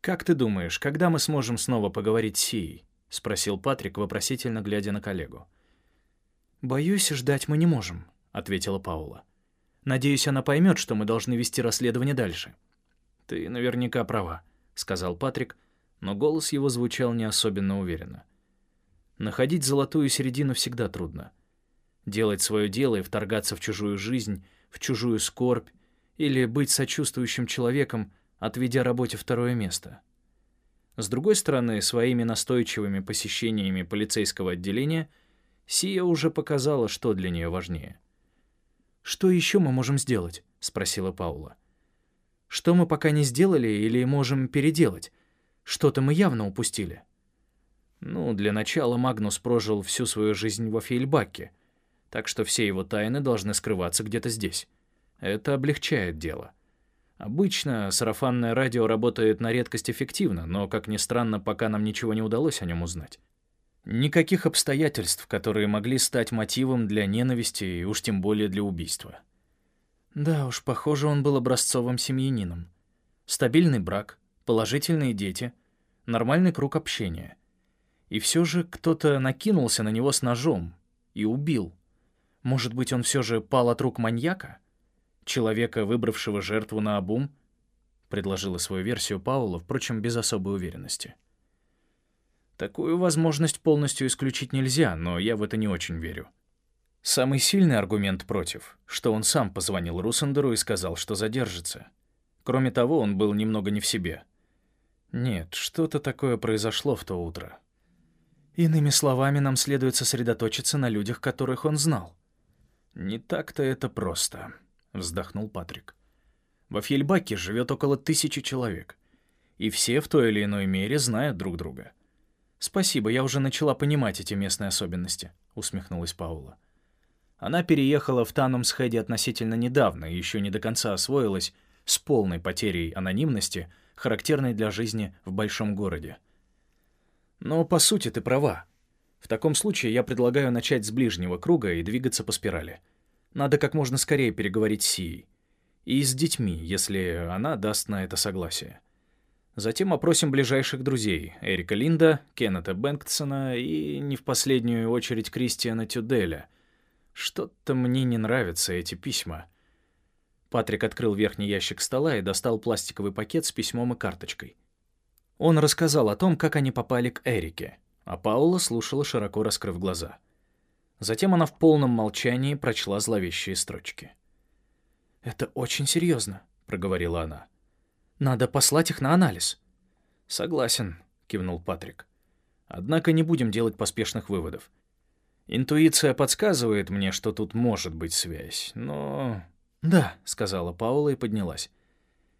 «Как ты думаешь, когда мы сможем снова поговорить с Сией?» — спросил Патрик, вопросительно глядя на коллегу. «Боюсь, ждать мы не можем», — ответила Паула. «Надеюсь, она поймет, что мы должны вести расследование дальше». «Ты наверняка права», — сказал Патрик, но голос его звучал не особенно уверенно. Находить золотую середину всегда трудно. Делать свое дело и вторгаться в чужую жизнь, в чужую скорбь, или быть сочувствующим человеком, отведя работе второе место. С другой стороны, своими настойчивыми посещениями полицейского отделения Сия уже показала, что для нее важнее. «Что еще мы можем сделать?» — спросила Паула. «Что мы пока не сделали или можем переделать? Что-то мы явно упустили». Ну, для начала Магнус прожил всю свою жизнь во Фейльбаке, так что все его тайны должны скрываться где-то здесь. Это облегчает дело. Обычно сарафанное радио работает на редкость эффективно, но, как ни странно, пока нам ничего не удалось о нем узнать. Никаких обстоятельств, которые могли стать мотивом для ненависти и уж тем более для убийства. Да уж, похоже, он был образцовым семьянином. Стабильный брак, положительные дети, нормальный круг общения. И все же кто-то накинулся на него с ножом и убил. Может быть, он все же пал от рук маньяка? Человека, выбравшего жертву на обум? Предложила свою версию Паула, впрочем, без особой уверенности. Такую возможность полностью исключить нельзя, но я в это не очень верю. Самый сильный аргумент против, что он сам позвонил Русендеру и сказал, что задержится. Кроме того, он был немного не в себе. Нет, что-то такое произошло в то утро. Иными словами, нам следует сосредоточиться на людях, которых он знал. Не так-то это просто, вздохнул Патрик. Во Фьельбаке живет около тысячи человек, и все в той или иной мере знают друг друга. Спасибо, я уже начала понимать эти местные особенности, усмехнулась Паула. Она переехала в Танумсхеде относительно недавно и еще не до конца освоилась с полной потерей анонимности, характерной для жизни в большом городе. Но, по сути, ты права. В таком случае я предлагаю начать с ближнего круга и двигаться по спирали. Надо как можно скорее переговорить с Сией. И с детьми, если она даст на это согласие. Затем опросим ближайших друзей — Эрика Линда, Кеннета Бэнктсона и, не в последнюю очередь, Кристиана Тюделя. Что-то мне не нравятся эти письма. Патрик открыл верхний ящик стола и достал пластиковый пакет с письмом и карточкой. Он рассказал о том, как они попали к Эрике, а Паула слушала, широко раскрыв глаза. Затем она в полном молчании прочла зловещие строчки. «Это очень серьезно», — проговорила она. «Надо послать их на анализ». «Согласен», — кивнул Патрик. «Однако не будем делать поспешных выводов. Интуиция подсказывает мне, что тут может быть связь, но...» «Да», — сказала Паула и поднялась.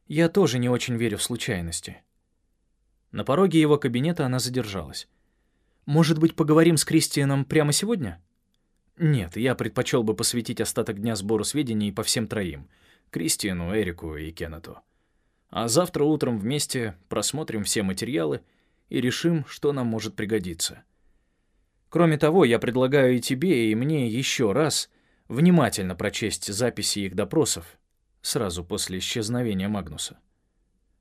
«Я тоже не очень верю в случайности. На пороге его кабинета она задержалась. «Может быть, поговорим с Кристианом прямо сегодня?» «Нет, я предпочел бы посвятить остаток дня сбору сведений по всем троим — Кристиану, Эрику и Кеннету. А завтра утром вместе просмотрим все материалы и решим, что нам может пригодиться. Кроме того, я предлагаю и тебе, и мне еще раз внимательно прочесть записи их допросов сразу после исчезновения Магнуса.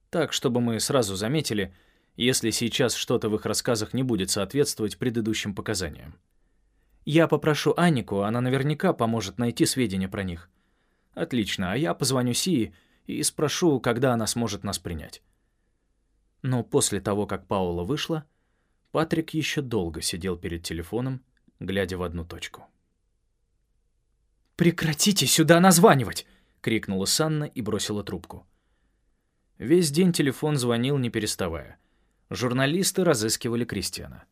Так, чтобы мы сразу заметили — если сейчас что-то в их рассказах не будет соответствовать предыдущим показаниям. Я попрошу Анику, она наверняка поможет найти сведения про них. Отлично, а я позвоню Сии и спрошу, когда она сможет нас принять. Но после того, как Паула вышла, Патрик еще долго сидел перед телефоном, глядя в одну точку. «Прекратите сюда названивать!» — крикнула Санна и бросила трубку. Весь день телефон звонил, не переставая — Журналисты разыскивали Кристиана.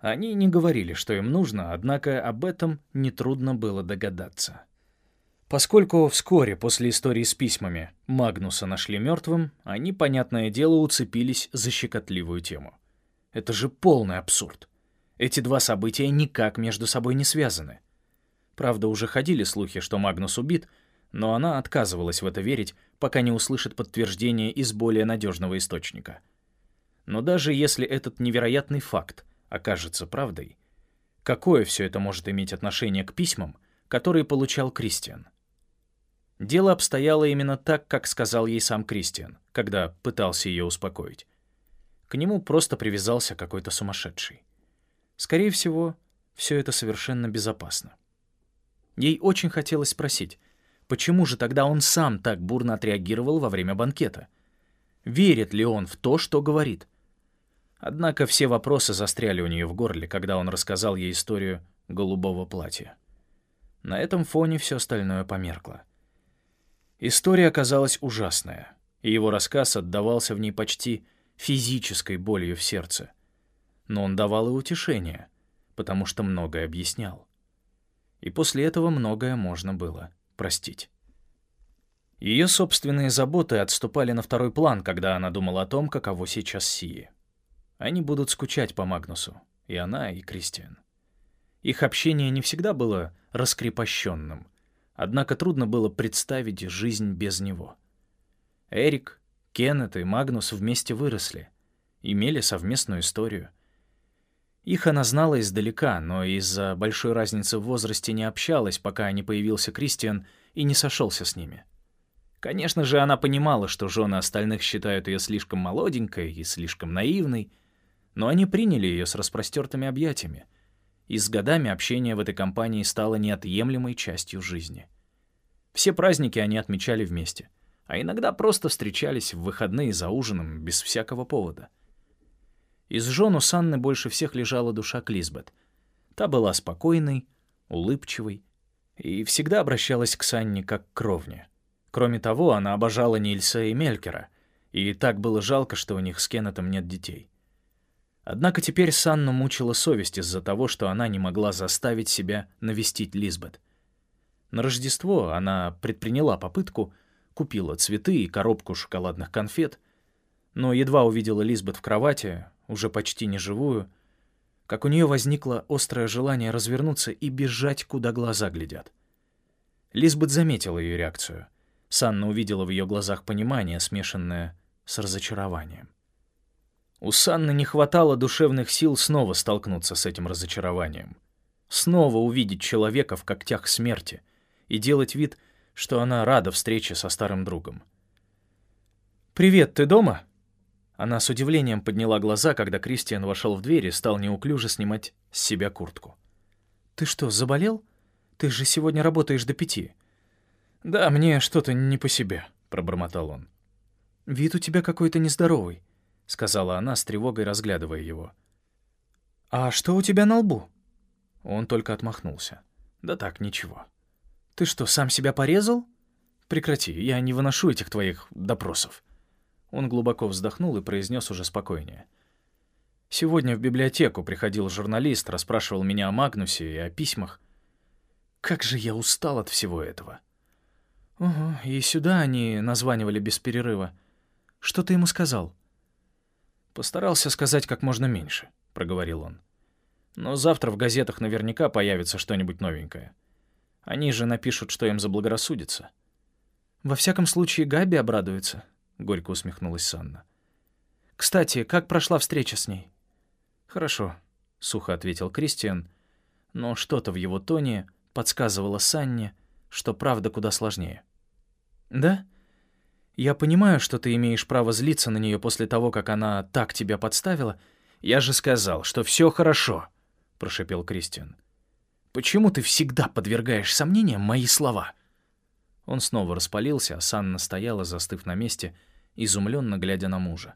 Они не говорили, что им нужно, однако об этом нетрудно было догадаться. Поскольку вскоре после истории с письмами Магнуса нашли мертвым, они, понятное дело, уцепились за щекотливую тему. Это же полный абсурд. Эти два события никак между собой не связаны. Правда, уже ходили слухи, что Магнус убит, но она отказывалась в это верить, пока не услышит подтверждение из более надежного источника — но даже если этот невероятный факт окажется правдой, какое все это может иметь отношение к письмам, которые получал Кристиан? Дело обстояло именно так, как сказал ей сам Кристиан, когда пытался ее успокоить. К нему просто привязался какой-то сумасшедший. Скорее всего, все это совершенно безопасно. Ей очень хотелось спросить, почему же тогда он сам так бурно отреагировал во время банкета? Верит ли он в то, что говорит? Однако все вопросы застряли у нее в горле, когда он рассказал ей историю голубого платья. На этом фоне все остальное померкло. История оказалась ужасная, и его рассказ отдавался в ней почти физической болью в сердце. Но он давал и утешение, потому что многое объяснял. И после этого многое можно было простить. Ее собственные заботы отступали на второй план, когда она думала о том, каково сейчас Сии. Они будут скучать по Магнусу, и она, и Кристиан. Их общение не всегда было раскрепощенным, однако трудно было представить жизнь без него. Эрик, Кеннет и Магнус вместе выросли, имели совместную историю. Их она знала издалека, но из-за большой разницы в возрасте не общалась, пока не появился Кристиан и не сошелся с ними. Конечно же, она понимала, что жены остальных считают ее слишком молоденькой и слишком наивной, но они приняли ее с распростертыми объятиями, и с годами общение в этой компании стало неотъемлемой частью жизни. Все праздники они отмечали вместе, а иногда просто встречались в выходные за ужином без всякого повода. Из жен Санны больше всех лежала душа Клизбет. Та была спокойной, улыбчивой и всегда обращалась к Санне как к кровне. Кроме того, она обожала Нильса и Мелькера, и так было жалко, что у них с Кеннетом нет детей. Однако теперь Санну мучила совесть из-за того, что она не могла заставить себя навестить Лизбет. На Рождество она предприняла попытку, купила цветы и коробку шоколадных конфет, но едва увидела Лизбет в кровати, уже почти неживую, как у нее возникло острое желание развернуться и бежать, куда глаза глядят. Лизбет заметила ее реакцию. Санна увидела в ее глазах понимание, смешанное с разочарованием. У Санны не хватало душевных сил снова столкнуться с этим разочарованием. Снова увидеть человека в когтях смерти и делать вид, что она рада встрече со старым другом. «Привет, ты дома?» Она с удивлением подняла глаза, когда Кристиан вошел в дверь и стал неуклюже снимать с себя куртку. «Ты что, заболел? Ты же сегодня работаешь до пяти». «Да, мне что-то не по себе», — пробормотал он. «Вид у тебя какой-то нездоровый сказала она с тревогой, разглядывая его. «А что у тебя на лбу?» Он только отмахнулся. «Да так, ничего». «Ты что, сам себя порезал?» «Прекрати, я не выношу этих твоих допросов». Он глубоко вздохнул и произнес уже спокойнее. «Сегодня в библиотеку приходил журналист, расспрашивал меня о Магнусе и о письмах. Как же я устал от всего этого». «Угу, и сюда они названивали без перерыва. Что ты ему сказал?» «Постарался сказать как можно меньше», — проговорил он. «Но завтра в газетах наверняка появится что-нибудь новенькое. Они же напишут, что им заблагорассудится». «Во всяком случае, Габи обрадуется», — горько усмехнулась Санна. «Кстати, как прошла встреча с ней?» «Хорошо», — сухо ответил Кристиан, но что-то в его тоне подсказывало Санне, что правда куда сложнее. «Да?» Я понимаю, что ты имеешь право злиться на нее после того, как она так тебя подставила. Я же сказал, что все хорошо, прошепел Кристиан. Почему ты всегда подвергаешь сомнениям мои слова? Он снова распалился, а Санна стояла, застыв на месте, изумленно глядя на мужа.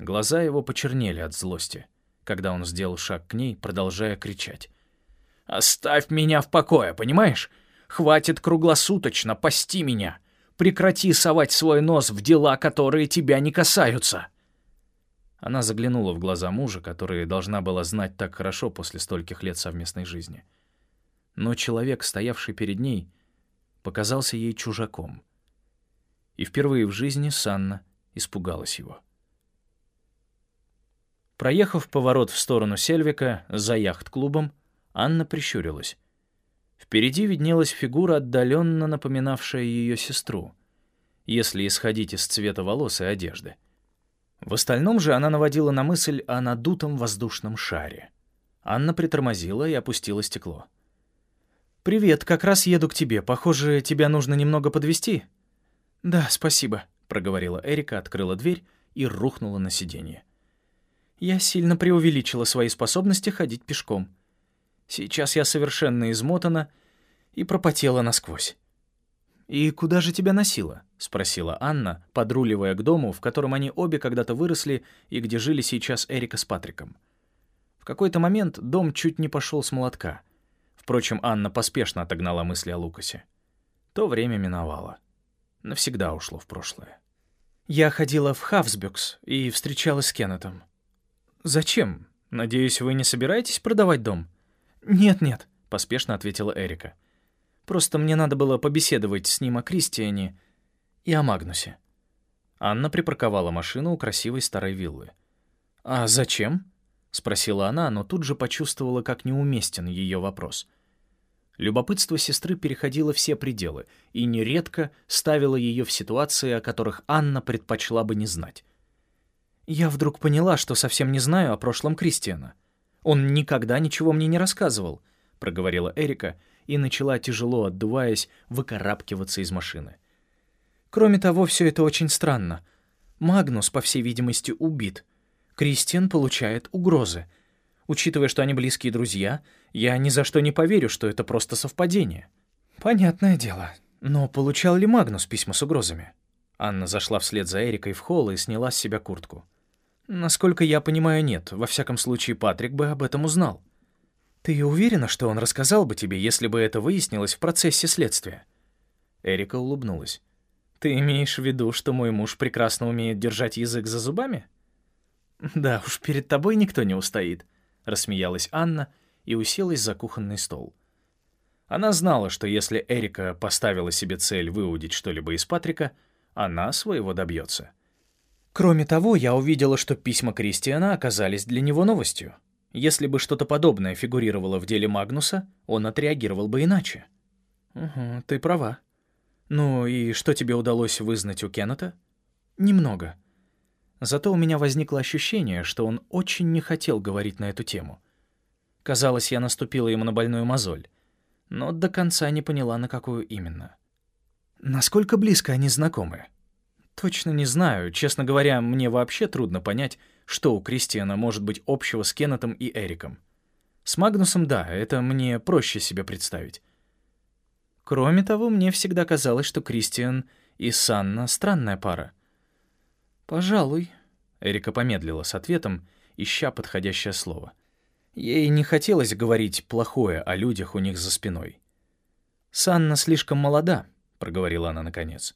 Глаза его почернели от злости, когда он сделал шаг к ней, продолжая кричать. «Оставь меня в покое, понимаешь? Хватит круглосуточно пасти меня. Прекрати совать свой нос в дела, которые тебя не касаются!» Она заглянула в глаза мужа, которые должна была знать так хорошо после стольких лет совместной жизни. Но человек, стоявший перед ней, показался ей чужаком. И впервые в жизни Санна испугалась его. Проехав поворот в сторону Сельвика за яхт-клубом, Анна прищурилась. Впереди виднелась фигура, отдаленно напоминавшая ее сестру, если исходить из цвета волос и одежды. В остальном же она наводила на мысль о надутом воздушном шаре. Анна притормозила и опустила стекло. «Привет, как раз еду к тебе. Похоже, тебя нужно немного подвести. «Да, спасибо», — проговорила Эрика, открыла дверь и рухнула на сиденье. Я сильно преувеличила свои способности ходить пешком. Сейчас я совершенно измотана и пропотела насквозь. «И куда же тебя носило?» — спросила Анна, подруливая к дому, в котором они обе когда-то выросли и где жили сейчас Эрика с Патриком. В какой-то момент дом чуть не пошел с молотка. Впрочем, Анна поспешно отогнала мысли о Лукасе. То время миновало. Навсегда ушло в прошлое. Я ходила в Хавсбюкс и встречалась с Кеннетом. «Зачем? Надеюсь, вы не собираетесь продавать дом?» «Нет-нет», — поспешно ответила Эрика. «Просто мне надо было побеседовать с ним о Кристиане и о Магнусе». Анна припарковала машину у красивой старой виллы. «А зачем?» — спросила она, но тут же почувствовала, как неуместен ее вопрос. Любопытство сестры переходило все пределы и нередко ставило ее в ситуации, о которых Анна предпочла бы не знать. «Я вдруг поняла, что совсем не знаю о прошлом Кристиана. Он никогда ничего мне не рассказывал», — проговорила Эрика и начала, тяжело отдуваясь, выкарабкиваться из машины. «Кроме того, все это очень странно. Магнус, по всей видимости, убит». Кристиан получает угрозы. Учитывая, что они близкие друзья, я ни за что не поверю, что это просто совпадение. Понятное дело. Но получал ли Магнус письма с угрозами? Анна зашла вслед за Эрикой в холл и сняла с себя куртку. Насколько я понимаю, нет. Во всяком случае, Патрик бы об этом узнал. Ты уверена, что он рассказал бы тебе, если бы это выяснилось в процессе следствия? Эрика улыбнулась. Ты имеешь в виду, что мой муж прекрасно умеет держать язык за зубами? «Да уж, перед тобой никто не устоит», — рассмеялась Анна и уселась за кухонный стол. Она знала, что если Эрика поставила себе цель выудить что-либо из Патрика, она своего добьется. Кроме того, я увидела, что письма Кристиана оказались для него новостью. Если бы что-то подобное фигурировало в деле Магнуса, он отреагировал бы иначе. «Угу, ты права. Ну и что тебе удалось вызнать у Кеннета?» «Немного. Зато у меня возникло ощущение, что он очень не хотел говорить на эту тему. Казалось, я наступила ему на больную мозоль, но до конца не поняла, на какую именно. Насколько близко они знакомы? Точно не знаю. Честно говоря, мне вообще трудно понять, что у Кристиана может быть общего с Кеннетом и Эриком. С Магнусом, да, это мне проще себе представить. Кроме того, мне всегда казалось, что Кристиан и Санна — странная пара — «Пожалуй», — Эрика помедлила с ответом, ища подходящее слово. Ей не хотелось говорить плохое о людях у них за спиной. «Санна слишком молода», — проговорила она наконец.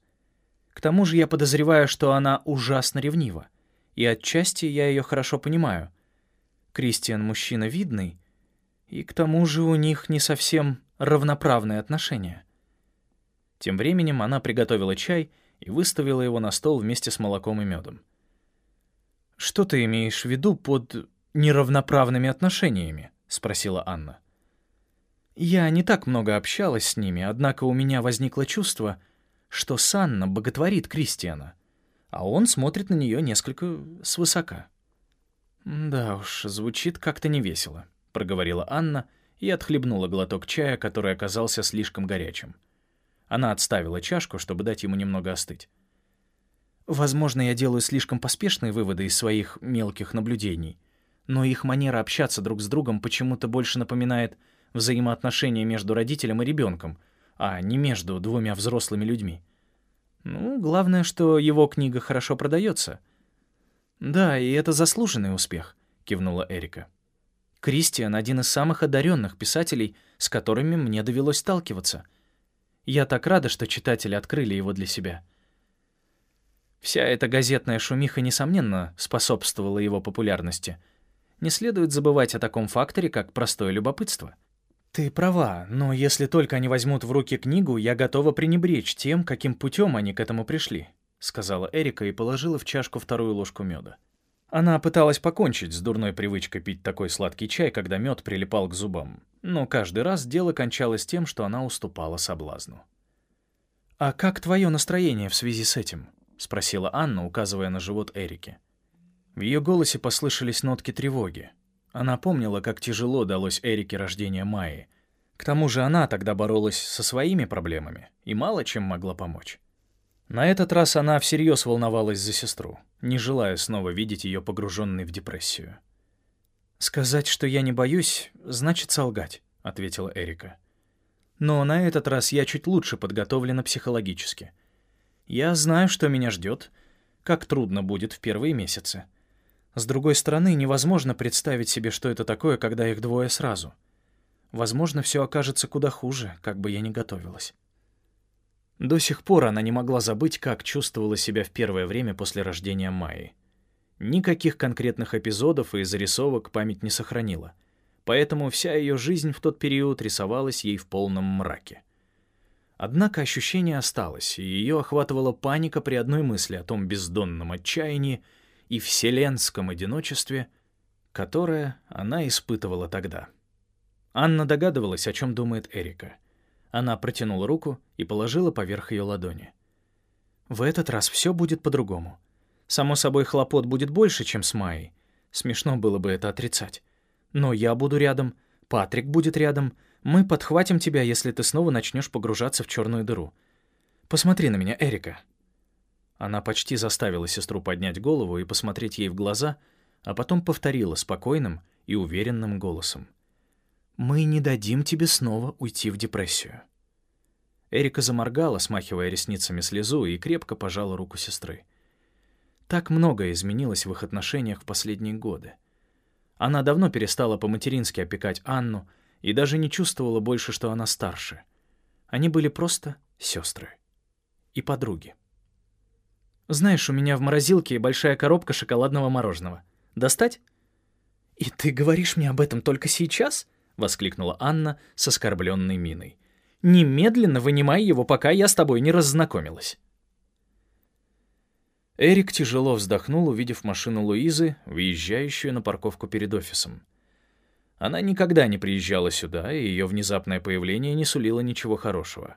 «К тому же я подозреваю, что она ужасно ревнива, и отчасти я ее хорошо понимаю. Кристиан мужчина видный, и к тому же у них не совсем равноправные отношения». Тем временем она приготовила чай и выставила его на стол вместе с молоком и медом. «Что ты имеешь в виду под неравноправными отношениями?» — спросила Анна. «Я не так много общалась с ними, однако у меня возникло чувство, что Санна боготворит Кристиана, а он смотрит на нее несколько свысока». «Да уж, звучит как-то невесело», — проговорила Анна и отхлебнула глоток чая, который оказался слишком горячим. Она отставила чашку, чтобы дать ему немного остыть. Возможно, я делаю слишком поспешные выводы из своих мелких наблюдений, но их манера общаться друг с другом почему-то больше напоминает взаимоотношения между родителем и ребенком, а не между двумя взрослыми людьми. Ну, главное, что его книга хорошо продается. Да, и это заслуженный успех, кивнула Эрика. Кристиан — один из самых одаренных писателей, с которыми мне довелось сталкиваться — я так рада, что читатели открыли его для себя. Вся эта газетная шумиха, несомненно, способствовала его популярности. Не следует забывать о таком факторе, как простое любопытство. «Ты права, но если только они возьмут в руки книгу, я готова пренебречь тем, каким путем они к этому пришли», — сказала Эрика и положила в чашку вторую ложку меда. Она пыталась покончить с дурной привычкой пить такой сладкий чай, когда мед прилипал к зубам. Но каждый раз дело кончалось тем, что она уступала соблазну. «А как твое настроение в связи с этим?» — спросила Анна, указывая на живот Эрики. В ее голосе послышались нотки тревоги. Она помнила, как тяжело далось Эрике рождение Майи. К тому же она тогда боролась со своими проблемами и мало чем могла помочь. На этот раз она всерьез волновалась за сестру. не желая снова видеть ее погруженной в депрессию. «Сказать, что я не боюсь, значит солгать», — ответила Эрика. «Но на этот раз я чуть лучше подготовлена психологически. Я знаю, что меня ждет, как трудно будет в первые месяцы. С другой стороны, невозможно представить себе, что это такое, когда их двое сразу. Возможно, все окажется куда хуже, как бы я ни готовилась». До сих пор она не могла забыть, как чувствовала себя в первое время после рождения Майи. Никаких конкретных эпизодов и зарисовок память не сохранила, поэтому вся ее жизнь в тот период рисовалась ей в полном мраке. Однако ощущение осталось, и ее охватывала паника при одной мысли о том бездонном отчаянии и вселенском одиночестве, которое она испытывала тогда. Анна догадывалась, о чем думает Эрика — она протянула руку и положила поверх ее ладони. «В этот раз все будет по-другому. Само собой, хлопот будет больше, чем с Майей. Смешно было бы это отрицать. Но я буду рядом, Патрик будет рядом. Мы подхватим тебя, если ты снова начнешь погружаться в черную дыру. Посмотри на меня, Эрика». Она почти заставила сестру поднять голову и посмотреть ей в глаза, а потом повторила спокойным и уверенным голосом. Мы не дадим тебе снова уйти в депрессию». Эрика заморгала, смахивая ресницами слезу, и крепко пожала руку сестры. Так многое изменилось в их отношениях в последние годы. Она давно перестала по-матерински опекать Анну и даже не чувствовала больше, что она старше. Они были просто сестры и подруги. «Знаешь, у меня в морозилке большая коробка шоколадного мороженого. Достать?» «И ты говоришь мне об этом только сейчас?» воскликнула Анна с оскорбленной миной. «Немедленно вынимай его, пока я с тобой не раззнакомилась». Эрик тяжело вздохнул, увидев машину Луизы, выезжающую на парковку перед офисом. Она никогда не приезжала сюда, и ее внезапное появление не сулило ничего хорошего.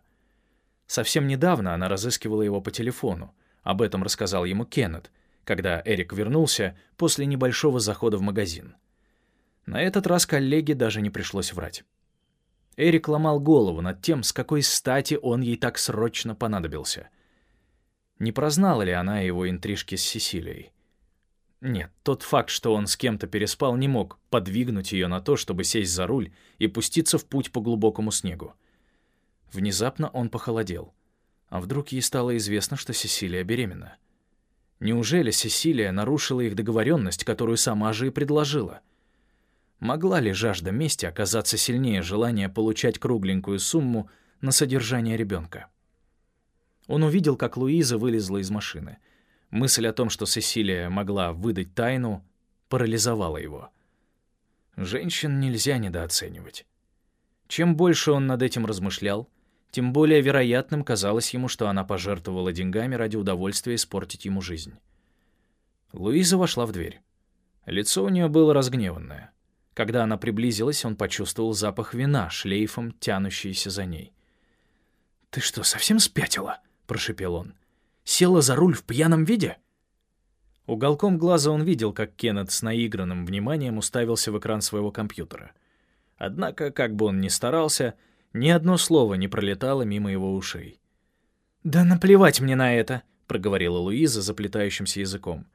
Совсем недавно она разыскивала его по телефону. Об этом рассказал ему Кеннет, когда Эрик вернулся после небольшого захода в магазин. На этот раз коллеге даже не пришлось врать. Эрик ломал голову над тем, с какой стати он ей так срочно понадобился. Не прознала ли она его интрижки с Сесилией? Нет, тот факт, что он с кем-то переспал, не мог подвигнуть ее на то, чтобы сесть за руль и пуститься в путь по глубокому снегу. Внезапно он похолодел. А вдруг ей стало известно, что Сесилия беременна? Неужели Сесилия нарушила их договоренность, которую сама же и предложила? — Могла ли жажда мести оказаться сильнее желания получать кругленькую сумму на содержание ребенка? Он увидел, как Луиза вылезла из машины. Мысль о том, что Сесилия могла выдать тайну, парализовала его. Женщин нельзя недооценивать. Чем больше он над этим размышлял, тем более вероятным казалось ему, что она пожертвовала деньгами ради удовольствия испортить ему жизнь. Луиза вошла в дверь. Лицо у нее было разгневанное. Когда она приблизилась, он почувствовал запах вина, шлейфом тянущийся за ней. «Ты что, совсем спятила?» — прошепел он. «Села за руль в пьяном виде?» Уголком глаза он видел, как Кеннет с наигранным вниманием уставился в экран своего компьютера. Однако, как бы он ни старался, ни одно слово не пролетало мимо его ушей. «Да наплевать мне на это», — проговорила Луиза заплетающимся языком.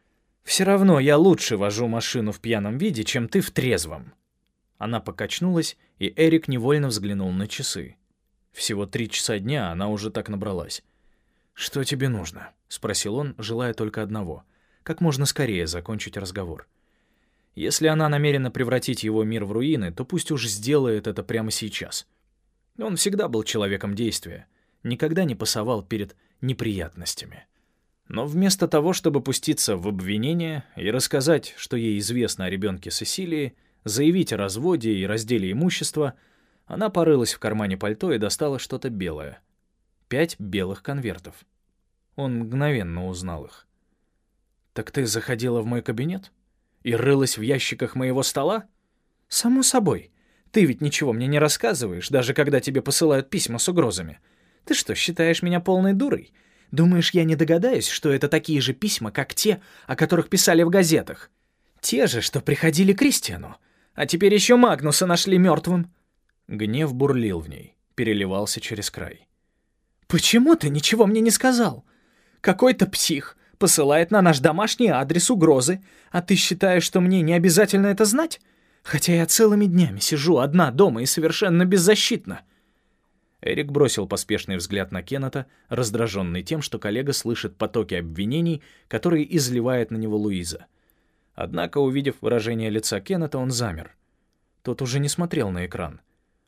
Все равно я лучше вожу машину в пьяном виде, чем ты в трезвом». Она покачнулась, и Эрик невольно взглянул на часы. Всего три часа дня, она уже так набралась. «Что тебе нужно?» — спросил он, желая только одного — как можно скорее закончить разговор. Если она намерена превратить его мир в руины, то пусть уж сделает это прямо сейчас. Он всегда был человеком действия, никогда не пасовал перед неприятностями. Но вместо того, чтобы пуститься в обвинение и рассказать, что ей известно о ребенке Сесилии, заявить о разводе и разделе имущества, она порылась в кармане пальто и достала что-то белое. Пять белых конвертов. Он мгновенно узнал их. «Так ты заходила в мой кабинет? И рылась в ящиках моего стола?» «Само собой. Ты ведь ничего мне не рассказываешь, даже когда тебе посылают письма с угрозами. Ты что, считаешь меня полной дурой?» Думаешь, я не догадаюсь, что это такие же письма, как те, о которых писали в газетах? Те же, что приходили к Кристиану. А теперь еще Магнуса нашли мертвым. Гнев бурлил в ней, переливался через край. «Почему ты ничего мне не сказал? Какой-то псих посылает на наш домашний адрес угрозы, а ты считаешь, что мне не обязательно это знать? Хотя я целыми днями сижу одна дома и совершенно беззащитна». Эрик бросил поспешный взгляд на Кеннета, раздраженный тем, что коллега слышит потоки обвинений, которые изливает на него Луиза. Однако, увидев выражение лица Кеннета, он замер. Тот уже не смотрел на экран.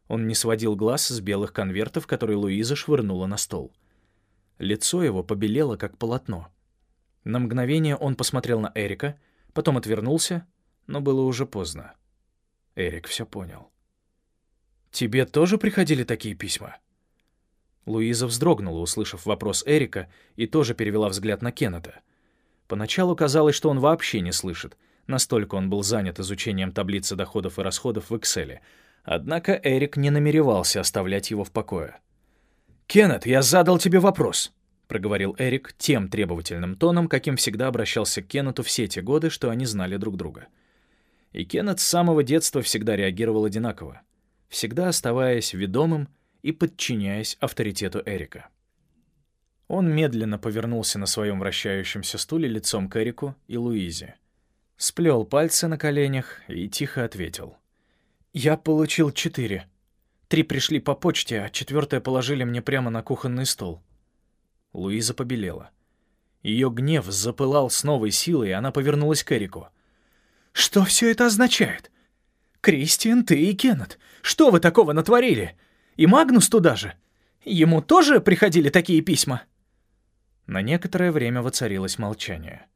Он не сводил глаз с белых конвертов, которые Луиза швырнула на стол. Лицо его побелело, как полотно. На мгновение он посмотрел на Эрика, потом отвернулся, но было уже поздно. Эрик все понял. «Тебе тоже приходили такие письма?» Луиза вздрогнула, услышав вопрос Эрика, и тоже перевела взгляд на Кеннета. Поначалу казалось, что он вообще не слышит, настолько он был занят изучением таблицы доходов и расходов в Excel. Однако Эрик не намеревался оставлять его в покое. «Кеннет, я задал тебе вопрос», — проговорил Эрик тем требовательным тоном, каким всегда обращался к Кеннету все те годы, что они знали друг друга. И Кеннет с самого детства всегда реагировал одинаково, всегда оставаясь ведомым и подчиняясь авторитету Эрика. Он медленно повернулся на своем вращающемся стуле лицом к Эрику и Луизе. Сплел пальцы на коленях и тихо ответил. «Я получил четыре. Три пришли по почте, а четвертое положили мне прямо на кухонный стол». Луиза побелела. Ее гнев запылал с новой силой, и она повернулась к Эрику. «Что все это означает? Кристиан, ты и Кеннет, что вы такого натворили? И Магнус туда же. Ему тоже приходили такие письма?» На некоторое время воцарилось молчание.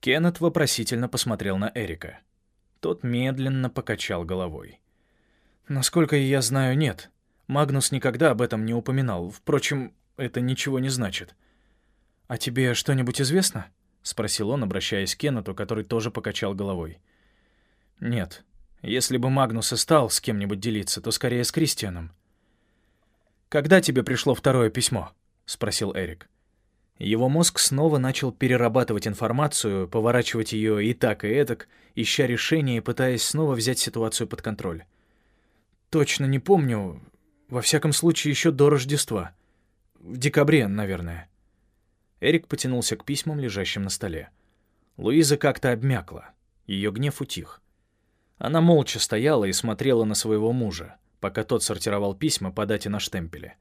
Кеннет вопросительно посмотрел на Эрика. Тот медленно покачал головой. «Насколько я знаю, нет. Магнус никогда об этом не упоминал. Впрочем, это ничего не значит. А тебе что-нибудь известно?» — спросил он, обращаясь к Кеннету, который тоже покачал головой. «Нет. Если бы Магнус и стал с кем-нибудь делиться, то скорее с Кристианом. «Когда тебе пришло второе письмо?» — спросил Эрик. Его мозг снова начал перерабатывать информацию, поворачивать ее и так, и этак, ища решение и пытаясь снова взять ситуацию под контроль. «Точно не помню. Во всяком случае, еще до Рождества. В декабре, наверное». Эрик потянулся к письмам, лежащим на столе. Луиза как-то обмякла. Ее гнев утих. Она молча стояла и смотрела на своего мужа пока тот сортировал письма по дате на штемпеле.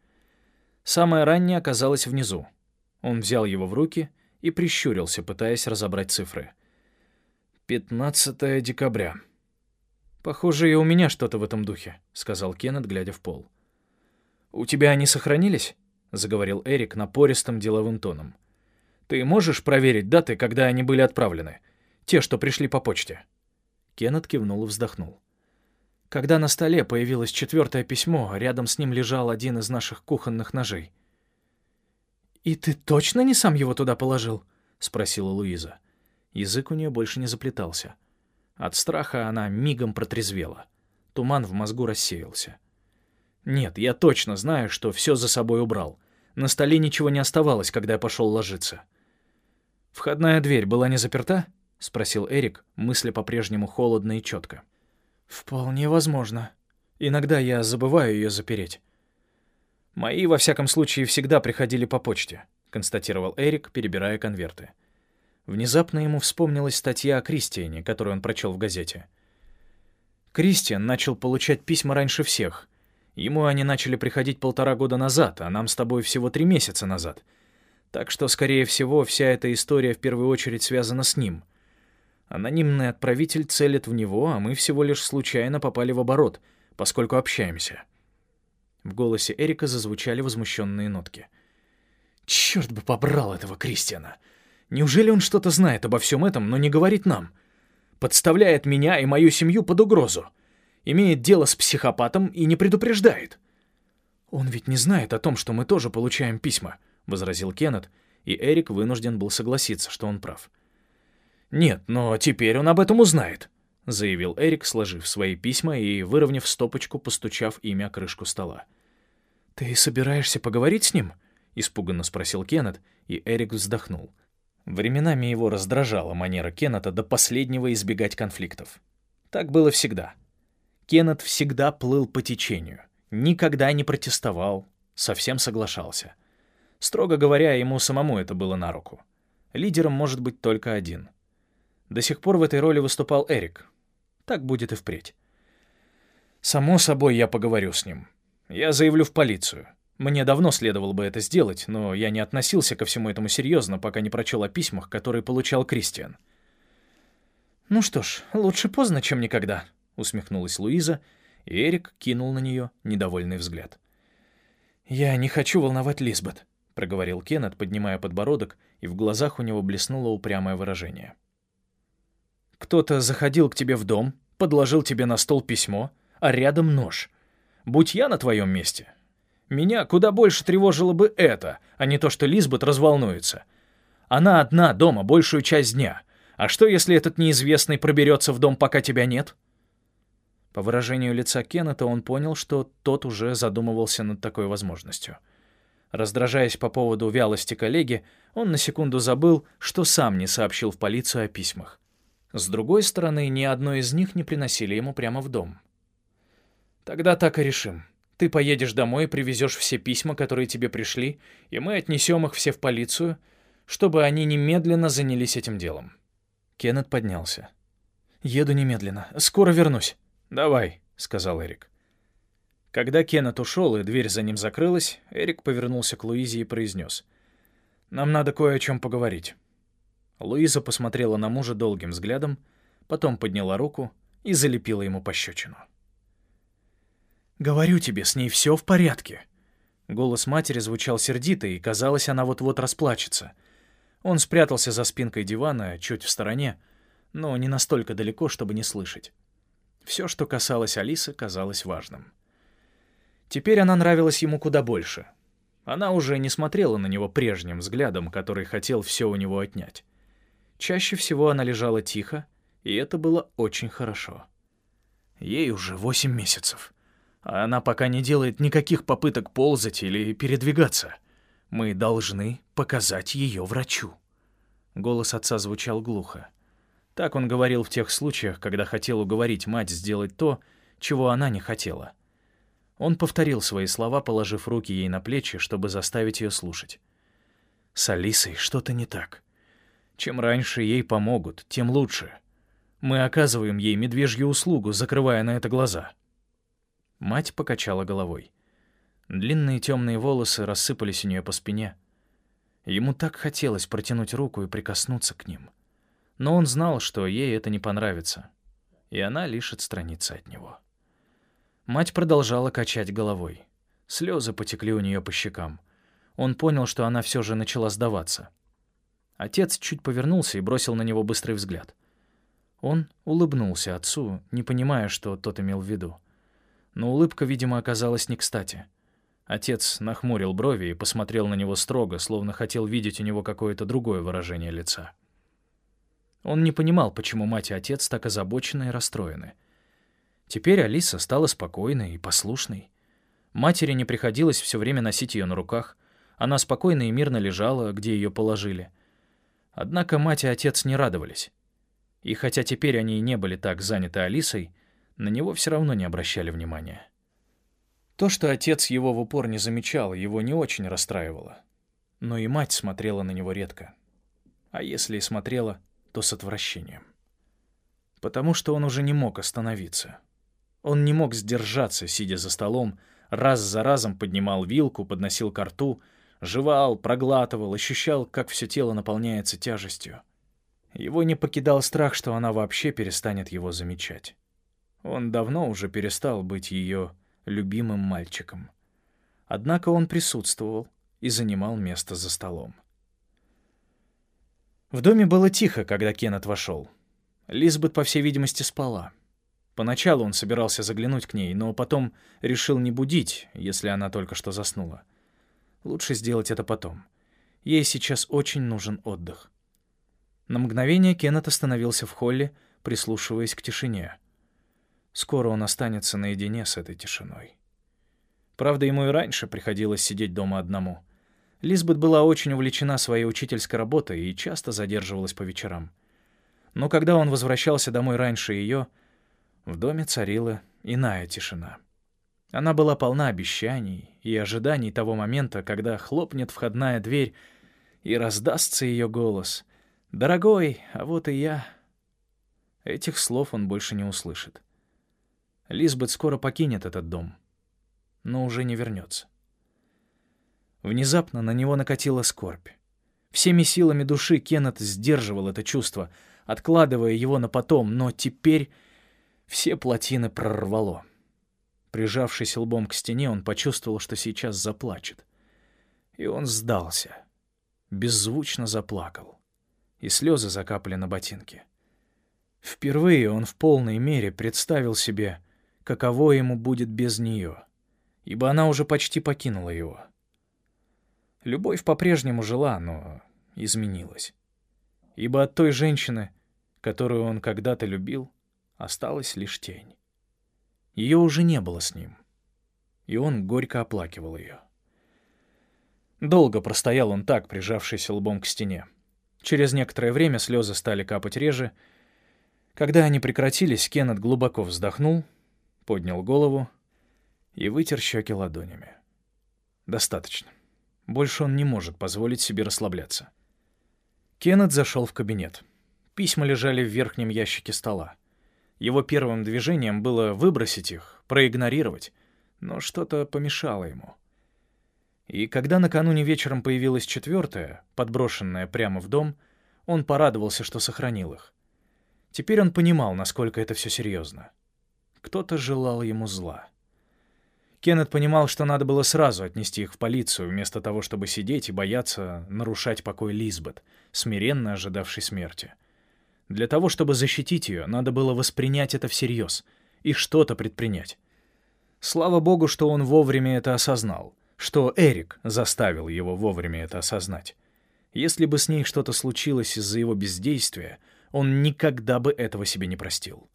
Самое раннее оказалось внизу. Он взял его в руки и прищурился, пытаясь разобрать цифры. «15 декабря». «Похоже, и у меня что-то в этом духе», — сказал Кеннет, глядя в пол. «У тебя они сохранились?» — заговорил Эрик напористым деловым тоном. «Ты можешь проверить даты, когда они были отправлены? Те, что пришли по почте?» Кеннет кивнул и вздохнул. Когда на столе появилось четвертое письмо, рядом с ним лежал один из наших кухонных ножей. «И ты точно не сам его туда положил?» — спросила Луиза. Язык у нее больше не заплетался. От страха она мигом протрезвела. Туман в мозгу рассеялся. «Нет, я точно знаю, что все за собой убрал. На столе ничего не оставалось, когда я пошел ложиться». «Входная дверь была не заперта?» — спросил Эрик, мысли по-прежнему холодно и четко. «Вполне возможно. Иногда я забываю ее запереть». «Мои, во всяком случае, всегда приходили по почте», — констатировал Эрик, перебирая конверты. Внезапно ему вспомнилась статья о Кристиане, которую он прочел в газете. Кристиан начал получать письма раньше всех. Ему они начали приходить полтора года назад, а нам с тобой всего три месяца назад. Так что, скорее всего, вся эта история в первую очередь связана с ним. Анонимный отправитель целит в него, а мы всего лишь случайно попали в оборот, поскольку общаемся. В голосе Эрика зазвучали возмущенные нотки. «Черт бы побрал этого Кристиана! Неужели он что-то знает обо всем этом, но не говорит нам? Подставляет меня и мою семью под угрозу. Имеет дело с психопатом и не предупреждает». «Он ведь не знает о том, что мы тоже получаем письма», — возразил Кеннет, и Эрик вынужден был согласиться, что он прав. «Нет, но теперь он об этом узнает», — заявил Эрик, сложив свои письма и выровняв стопочку, постучав имя крышку стола. «Ты собираешься поговорить с ним?» — испуганно спросил Кеннет, и Эрик вздохнул. Временами его раздражала манера Кеннета до последнего избегать конфликтов. Так было всегда. Кеннет всегда плыл по течению, никогда не протестовал, совсем соглашался. Строго говоря, ему самому это было на руку. Лидером может быть только один. До сих пор в этой роли выступал Эрик. Так будет и впредь. Само собой, я поговорю с ним. Я заявлю в полицию. Мне давно следовало бы это сделать, но я не относился ко всему этому серьезно, пока не прочел о письмах, которые получал Кристиан. «Ну что ж, лучше поздно, чем никогда», — усмехнулась Луиза, и Эрик кинул на нее недовольный взгляд. «Я не хочу волновать Лизбет», — проговорил Кеннет, поднимая подбородок, и в глазах у него блеснуло упрямое выражение. «Кто-то заходил к тебе в дом, подложил тебе на стол письмо, а рядом нож. Будь я на твоем месте, меня куда больше тревожило бы это, а не то, что Лизбет разволнуется. Она одна дома большую часть дня. А что, если этот неизвестный проберется в дом, пока тебя нет? По выражению лица Кеннета он понял, что тот уже задумывался над такой возможностью. Раздражаясь по поводу вялости коллеги, он на секунду забыл, что сам не сообщил в полицию о письмах. С другой стороны, ни одной из них не приносили ему прямо в дом. «Тогда так и решим», ты поедешь домой привезешь все письма, которые тебе пришли, и мы отнесем их все в полицию, чтобы они немедленно занялись этим делом». Кеннет поднялся. «Еду немедленно. Скоро вернусь». «Давай», — сказал Эрик. Когда Кеннет ушел и дверь за ним закрылась, Эрик повернулся к Луизе и произнес. «Нам надо кое о чем поговорить». Луиза посмотрела на мужа долгим взглядом, потом подняла руку и залепила ему пощечину. «Говорю тебе, с ней все в порядке». Голос матери звучал сердито, и, казалось, она вот-вот расплачется. Он спрятался за спинкой дивана, чуть в стороне, но не настолько далеко, чтобы не слышать. Все, что касалось Алисы, казалось важным. Теперь она нравилась ему куда больше. Она уже не смотрела на него прежним взглядом, который хотел все у него отнять. Чаще всего она лежала тихо, и это было очень хорошо. Ей уже восемь месяцев а она пока не делает никаких попыток ползать или передвигаться. Мы должны показать ее врачу». Голос отца звучал глухо. Так он говорил в тех случаях, когда хотел уговорить мать сделать то, чего она не хотела. Он повторил свои слова, положив руки ей на плечи, чтобы заставить ее слушать. «С Алисой что-то не так. Чем раньше ей помогут, тем лучше. Мы оказываем ей медвежью услугу, закрывая на это глаза». Мать покачала головой. Длинные темные волосы рассыпались у нее по спине. Ему так хотелось протянуть руку и прикоснуться к ним. Но он знал, что ей это не понравится, и она лишь отстранится от него. Мать продолжала качать головой. Слезы потекли у нее по щекам. Он понял, что она все же начала сдаваться. Отец чуть повернулся и бросил на него быстрый взгляд. Он улыбнулся отцу, не понимая, что тот имел в виду но улыбка, видимо, оказалась не кстати. Отец нахмурил брови и посмотрел на него строго, словно хотел видеть у него какое-то другое выражение лица. Он не понимал, почему мать и отец так озабочены и расстроены. Теперь Алиса стала спокойной и послушной. Матери не приходилось все время носить ее на руках. Она спокойно и мирно лежала, где ее положили. Однако мать и отец не радовались. И хотя теперь они и не были так заняты Алисой, на него все равно не обращали внимания. То, что отец его в упор не замечал, его не очень расстраивало. Но и мать смотрела на него редко. А если и смотрела, то с отвращением. Потому что он уже не мог остановиться. Он не мог сдержаться, сидя за столом, раз за разом поднимал вилку, подносил ко рту, жевал, проглатывал, ощущал, как все тело наполняется тяжестью. Его не покидал страх, что она вообще перестанет его замечать. Он давно уже перестал быть ее любимым мальчиком. Однако он присутствовал и занимал место за столом. В доме было тихо, когда Кеннет вошел. Лизбет, по всей видимости, спала. Поначалу он собирался заглянуть к ней, но потом решил не будить, если она только что заснула. Лучше сделать это потом. Ей сейчас очень нужен отдых. На мгновение Кеннет остановился в холле, прислушиваясь к тишине — Скоро он останется наедине с этой тишиной. Правда, ему и раньше приходилось сидеть дома одному. Лизбет была очень увлечена своей учительской работой и часто задерживалась по вечерам. Но когда он возвращался домой раньше ее, в доме царила иная тишина. Она была полна обещаний и ожиданий того момента, когда хлопнет входная дверь, И раздастся ее голос. «Дорогой, а вот и я». Этих слов он больше не услышит. Лизбет скоро покинет этот дом, но уже не вернется. Внезапно на него накатила скорбь. Всеми силами души Кеннет сдерживал это чувство, откладывая его на потом, но теперь все плотины прорвало. Прижавшись лбом к стене, он почувствовал, что сейчас заплачет. И он сдался. Беззвучно заплакал. И слезы закапали на ботинки. Впервые он в полной мере представил себе, каково ему будет без нее, ибо она уже почти покинула его. Любовь по-прежнему жила, но изменилась. Ибо от той женщины, которую он когда-то любил, осталась лишь тень. Ее уже не было с ним, и он горько оплакивал ее. Долго простоял он так, прижавшийся лбом к стене. Через некоторое время слезы стали капать реже. Когда они прекратились, Кеннет глубоко вздохнул, поднял голову и вытер щеки ладонями. Достаточно. Больше он не может позволить себе расслабляться. Кеннет зашел в кабинет. Письма лежали в верхнем ящике стола. Его первым движением было выбросить их, проигнорировать, но что-то помешало ему. И когда накануне вечером появилась четвертая, подброшенная прямо в дом, он порадовался, что сохранил их. Теперь он понимал, насколько это все серьезно. Кто-то желал ему зла. Кеннет понимал, что надо было сразу отнести их в полицию, вместо того, чтобы сидеть и бояться нарушать покой Лизбет, смиренно ожидавшей смерти. Для того, чтобы защитить ее, надо было воспринять это всерьез и что-то предпринять. Слава богу, что он вовремя это осознал, что Эрик заставил его вовремя это осознать. Если бы с ней что-то случилось из-за его бездействия, он никогда бы этого себе не простил.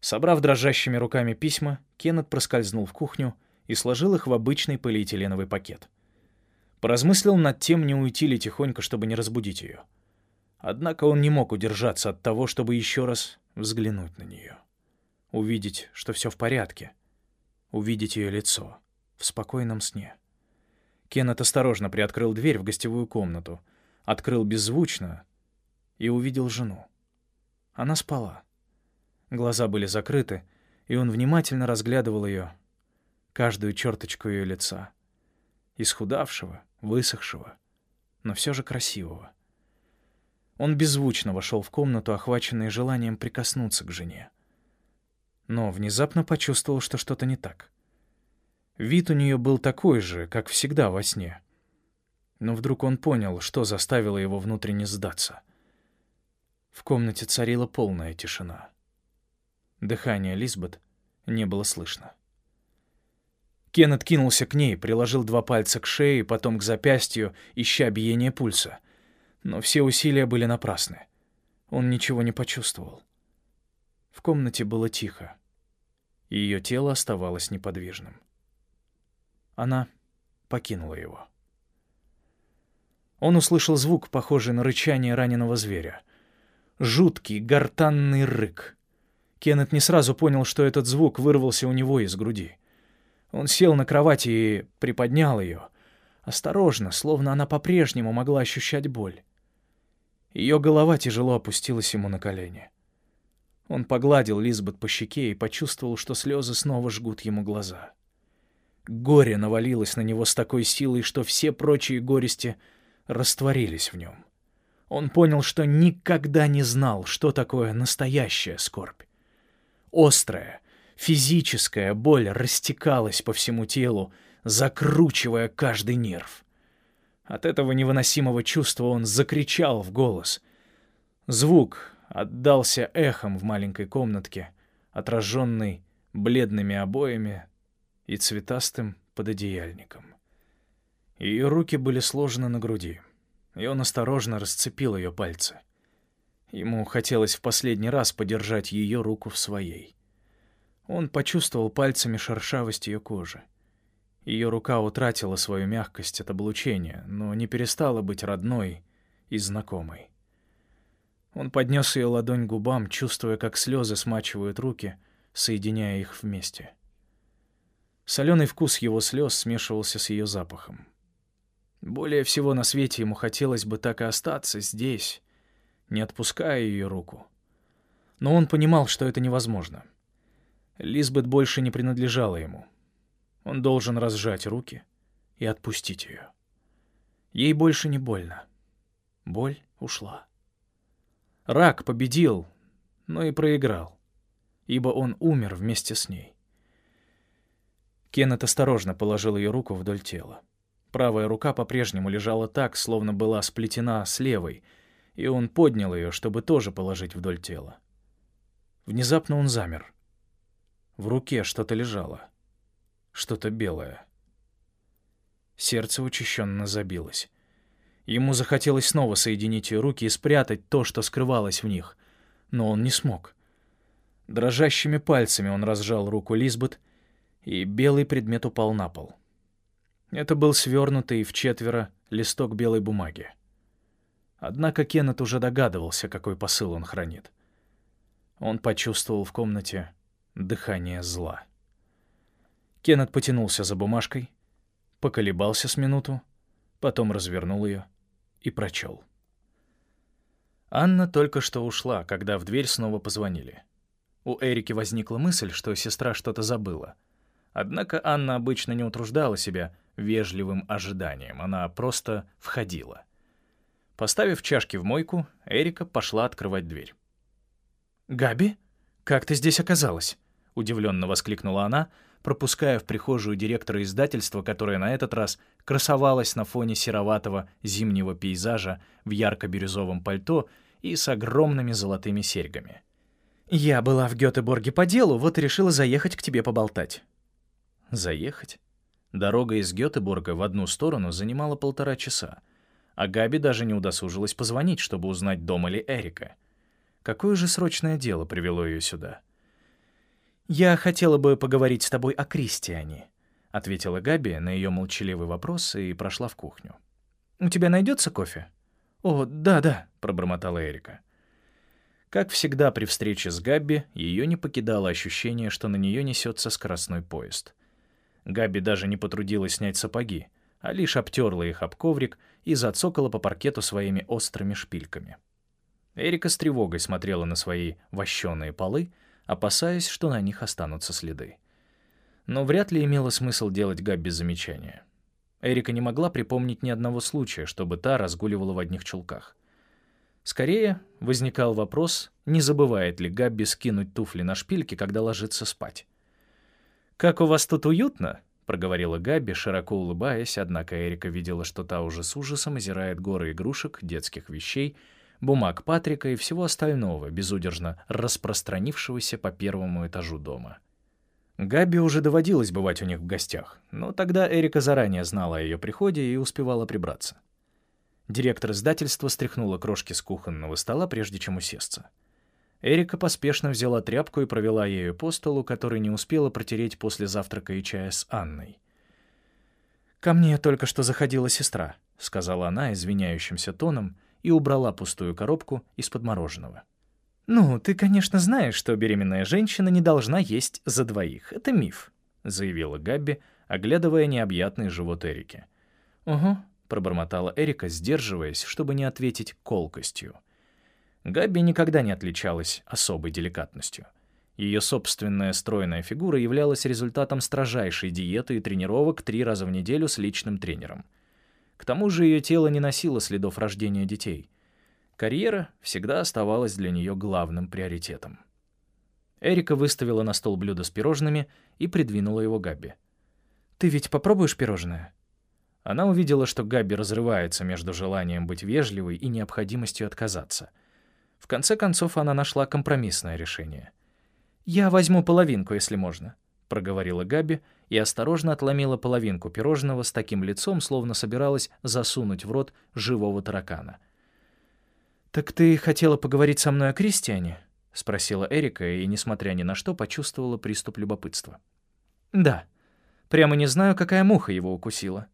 Собрав дрожащими руками письма, Кеннет проскользнул в кухню и сложил их в обычный полиэтиленовый пакет. Поразмыслил над тем, не уйти ли тихонько, чтобы не разбудить ее. Однако он не мог удержаться от того, чтобы еще раз взглянуть на нее. Увидеть, что все в порядке. Увидеть ее лицо в спокойном сне. Кеннет осторожно приоткрыл дверь в гостевую комнату, открыл беззвучно и увидел жену. Она спала. Глаза были закрыты, и он внимательно разглядывал ее, каждую черточку ее лица. Исхудавшего, высохшего, но все же красивого. Он беззвучно вошел в комнату, охваченный желанием прикоснуться к жене. Но внезапно почувствовал, что что-то не так. Вид у нее был такой же, как всегда во сне. Но вдруг он понял, что заставило его внутренне сдаться. В комнате царила полная тишина. Дыхания Лизбет не было слышно. Кен откинулся к ней, приложил два пальца к шее, потом к запястью, ища биение пульса. Но все усилия были напрасны. Он ничего не почувствовал. В комнате было тихо. Ее тело оставалось неподвижным. Она покинула его. Он услышал звук, похожий на рычание раненого зверя. Жуткий, гортанный рык. Кеннет не сразу понял, что этот звук вырвался у него из груди. Он сел на кровати и приподнял ее. Осторожно, словно она по-прежнему могла ощущать боль. Ее голова тяжело опустилась ему на колени. Он погладил Лизбет по щеке и почувствовал, что слезы снова жгут ему глаза. Горе навалилось на него с такой силой, что все прочие горести растворились в нем. Он понял, что никогда не знал, что такое настоящая скорбь. Острая, физическая боль растекалась по всему телу, закручивая каждый нерв. От этого невыносимого чувства он закричал в голос. Звук отдался эхом в маленькой комнатке, отраженной бледными обоями и цветастым пододеяльником. Ее руки были сложены на груди, и он осторожно расцепил ее пальцы. Ему хотелось в последний раз подержать ее руку в своей. Он почувствовал пальцами шершавость ее кожи. Ее рука утратила свою мягкость от облучения, но не перестала быть родной и знакомой. Он поднес ее ладонь к губам, чувствуя, как слезы смачивают руки, соединяя их вместе. Соленый вкус его слез смешивался с ее запахом. Более всего на свете ему хотелось бы так и остаться здесь, не отпуская ее руку. Но он понимал, что это невозможно. Лизбет больше не принадлежала ему. Он должен разжать руки и отпустить ее. Ей больше не больно. Боль ушла. Рак победил, но и проиграл, ибо он умер вместе с ней. Кеннет осторожно положил ее руку вдоль тела. Правая рука по-прежнему лежала так, словно была сплетена с левой, и он поднял ее, чтобы тоже положить вдоль тела. Внезапно он замер. В руке что-то лежало. Что-то белое. Сердце учащенно забилось. Ему захотелось снова соединить ее руки и спрятать то, что скрывалось в них. Но он не смог. Дрожащими пальцами он разжал руку Лизбет, и белый предмет упал на пол. Это был свернутый в четверо листок белой бумаги. Однако Кеннет уже догадывался, какой посыл он хранит. Он почувствовал в комнате дыхание зла. Кеннет потянулся за бумажкой, поколебался с минуту, потом развернул ее и прочел. Анна только что ушла, когда в дверь снова позвонили. У Эрики возникла мысль, что сестра что-то забыла. Однако Анна обычно не утруждала себя вежливым ожиданием, она просто входила. Поставив чашки в мойку, Эрика пошла открывать дверь. «Габи, как ты здесь оказалась?» — удивленно воскликнула она, пропуская в прихожую директора издательства, которая на этот раз красовалась на фоне сероватого зимнего пейзажа в ярко-бирюзовом пальто и с огромными золотыми серьгами. «Я была в Гётеборге по делу, вот и решила заехать к тебе поболтать». «Заехать?» Дорога из Гётеборга в одну сторону занимала полтора часа, а Габи даже не удосужилась позвонить, чтобы узнать, дома ли Эрика. Какое же срочное дело привело ее сюда? «Я хотела бы поговорить с тобой о Кристиане», — ответила Габи на ее молчаливый вопрос и прошла в кухню. «У тебя найдется кофе?» «О, да-да», — пробормотала Эрика. Как всегда при встрече с Габи, ее не покидало ощущение, что на нее несется скоростной поезд — Габи даже не потрудилась снять сапоги, а лишь обтерла их об коврик и зацокала по паркету своими острыми шпильками. Эрика с тревогой смотрела на свои вощеные полы, опасаясь, что на них останутся следы. Но вряд ли имело смысл делать Габи замечания. Эрика не могла припомнить ни одного случая, чтобы та разгуливала в одних чулках. Скорее, возникал вопрос, не забывает ли Габби скинуть туфли на шпильки, когда ложится спать. «Как у вас тут уютно?» — проговорила Габи, широко улыбаясь, однако Эрика видела, что та уже с ужасом озирает горы игрушек, детских вещей, бумаг Патрика и всего остального, безудержно распространившегося по первому этажу дома. Габи уже доводилось бывать у них в гостях, но тогда Эрика заранее знала о ее приходе и успевала прибраться. Директор издательства стряхнула крошки с кухонного стола, прежде чем усесться. Эрика поспешно взяла тряпку и провела ею по столу, который не успела протереть после завтрака и чая с Анной. «Ко мне только что заходила сестра», — сказала она извиняющимся тоном и убрала пустую коробку из-под мороженого. «Ну, ты, конечно, знаешь, что беременная женщина не должна есть за двоих. Это миф», — заявила Габби, оглядывая необъятный живот Эрики. «Угу», — пробормотала Эрика, сдерживаясь, чтобы не ответить колкостью. Габи никогда не отличалась особой деликатностью. Ее собственная стройная фигура являлась результатом строжайшей диеты и тренировок три раза в неделю с личным тренером. К тому же ее тело не носило следов рождения детей. Карьера всегда оставалась для нее главным приоритетом. Эрика выставила на стол блюдо с пирожными и придвинула его Габи. «Ты ведь попробуешь пирожное?» Она увидела, что Габи разрывается между желанием быть вежливой и необходимостью отказаться — в конце концов, она нашла компромиссное решение. «Я возьму половинку, если можно», — проговорила Габи и осторожно отломила половинку пирожного с таким лицом, словно собиралась засунуть в рот живого таракана. «Так ты хотела поговорить со мной о Кристиане?» — спросила Эрика и, несмотря ни на что, почувствовала приступ любопытства. «Да. Прямо не знаю, какая муха его укусила.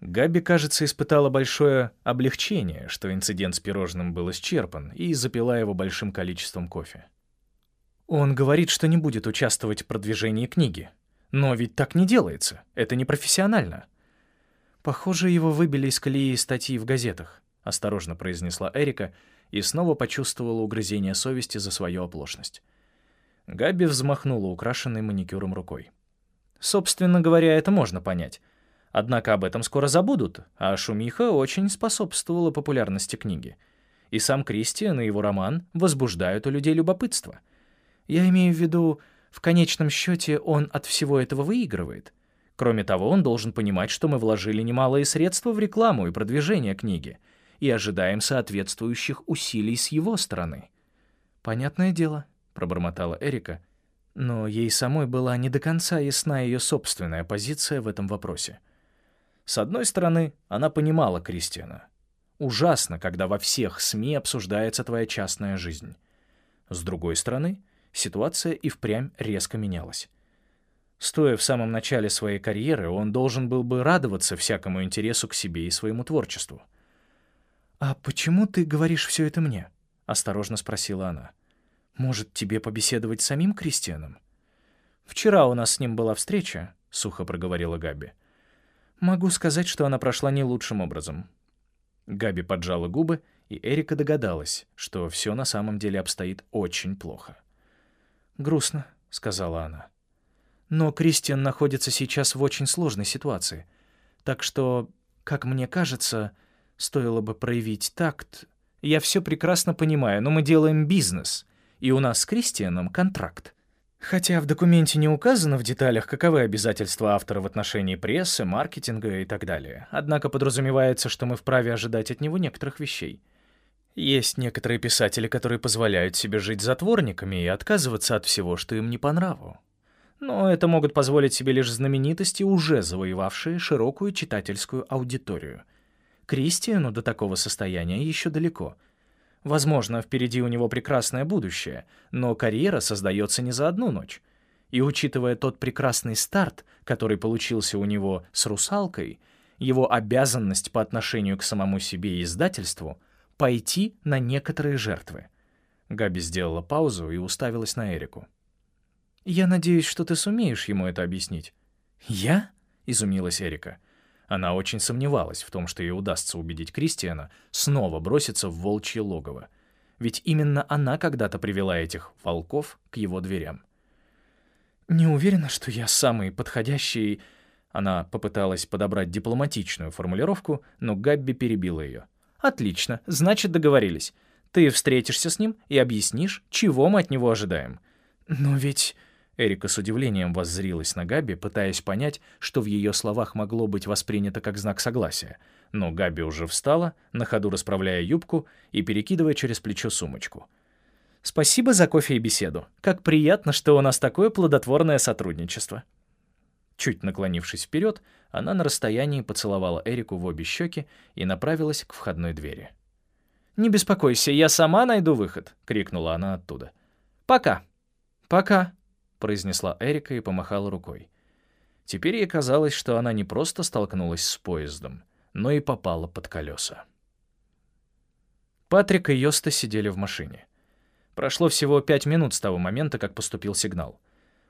Габи, кажется, испытала большое облегчение, что инцидент с пирожным был исчерпан, и запила его большим количеством кофе. Он говорит, что не будет участвовать в продвижении книги. Но ведь так не делается. Это непрофессионально. «Похоже, его выбили из колеи статьи в газетах», — осторожно произнесла Эрика и снова почувствовала угрызение совести за свою оплошность. Габи взмахнула украшенной маникюром рукой. «Собственно говоря, это можно понять. Однако об этом скоро забудут, а шумиха очень способствовала популярности книги. И сам Кристиан и его роман возбуждают у людей любопытство. Я имею в виду, в конечном счете он от всего этого выигрывает. Кроме того, он должен понимать, что мы вложили немалые средства в рекламу и продвижение книги и ожидаем соответствующих усилий с его стороны. «Понятное дело», — пробормотала Эрика, но ей самой была не до конца ясна ее собственная позиция в этом вопросе. С одной стороны, она понимала Кристиана. Ужасно, когда во всех СМИ обсуждается твоя частная жизнь. С другой стороны, ситуация и впрямь резко менялась. Стоя в самом начале своей карьеры, он должен был бы радоваться всякому интересу к себе и своему творчеству. «А почему ты говоришь все это мне?» — осторожно спросила она. «Может, тебе побеседовать с самим Кристианом?» «Вчера у нас с ним была встреча», — сухо проговорила Габи. «Могу сказать, что она прошла не лучшим образом». Габи поджала губы, и Эрика догадалась, что все на самом деле обстоит очень плохо. «Грустно», — сказала она. Но Кристиан находится сейчас в очень сложной ситуации. Так что, как мне кажется, стоило бы проявить такт. Я все прекрасно понимаю, но мы делаем бизнес, и у нас с Кристианом контракт. Хотя в документе не указано в деталях, каковы обязательства автора в отношении прессы, маркетинга и так далее. Однако подразумевается, что мы вправе ожидать от него некоторых вещей. Есть некоторые писатели, которые позволяют себе жить затворниками и отказываться от всего, что им не по нраву но это могут позволить себе лишь знаменитости, уже завоевавшие широкую читательскую аудиторию. Кристиану до такого состояния еще далеко. Возможно, впереди у него прекрасное будущее, но карьера создается не за одну ночь. И учитывая тот прекрасный старт, который получился у него с «Русалкой», его обязанность по отношению к самому себе и издательству — пойти на некоторые жертвы. Габи сделала паузу и уставилась на Эрику. «Я надеюсь, что ты сумеешь ему это объяснить». «Я?» — изумилась Эрика. Она очень сомневалась в том, что ей удастся убедить Кристиана снова броситься в волчье логово. Ведь именно она когда-то привела этих волков к его дверям. «Не уверена, что я самый подходящий...» Она попыталась подобрать дипломатичную формулировку, но Габби перебила ее. «Отлично, значит, договорились. Ты встретишься с ним и объяснишь, чего мы от него ожидаем. Но ведь Эрика с удивлением воззрилась на Габи, пытаясь понять, что в ее словах могло быть воспринято как знак согласия. Но Габи уже встала, на ходу расправляя юбку и перекидывая через плечо сумочку. «Спасибо за кофе и беседу. Как приятно, что у нас такое плодотворное сотрудничество». Чуть наклонившись вперед, она на расстоянии поцеловала Эрику в обе щеки и направилась к входной двери. «Не беспокойся, я сама найду выход», — крикнула она оттуда. «Пока». «Пока», — произнесла Эрика и помахала рукой. Теперь ей казалось, что она не просто столкнулась с поездом, но и попала под колеса. Патрик и Йоста сидели в машине. Прошло всего пять минут с того момента, как поступил сигнал.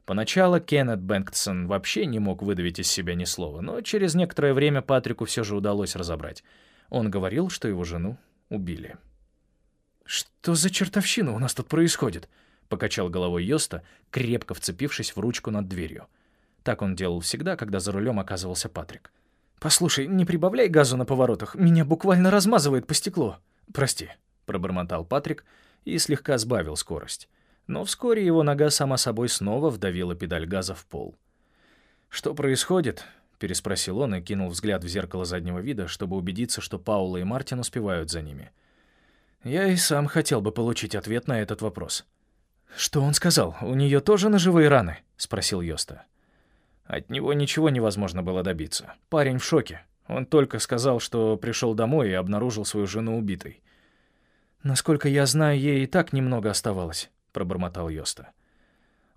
Поначалу Кеннет Бэнктсон вообще не мог выдавить из себя ни слова, но через некоторое время Патрику все же удалось разобрать. Он говорил, что его жену убили. «Что за чертовщина у нас тут происходит?» — покачал головой Йоста, крепко вцепившись в ручку над дверью. Так он делал всегда, когда за рулем оказывался Патрик. «Послушай, не прибавляй газу на поворотах, меня буквально размазывает по стеклу». «Прости», — пробормотал Патрик и слегка сбавил скорость. Но вскоре его нога сама собой снова вдавила педаль газа в пол. «Что происходит?» — переспросил он и кинул взгляд в зеркало заднего вида, чтобы убедиться, что Паула и Мартин успевают за ними. «Я и сам хотел бы получить ответ на этот вопрос». «Что он сказал? У нее тоже ножевые раны?» — спросил Йоста. От него ничего невозможно было добиться. Парень в шоке. Он только сказал, что пришел домой и обнаружил свою жену убитой. «Насколько я знаю, ей и так немного оставалось», — пробормотал Йоста.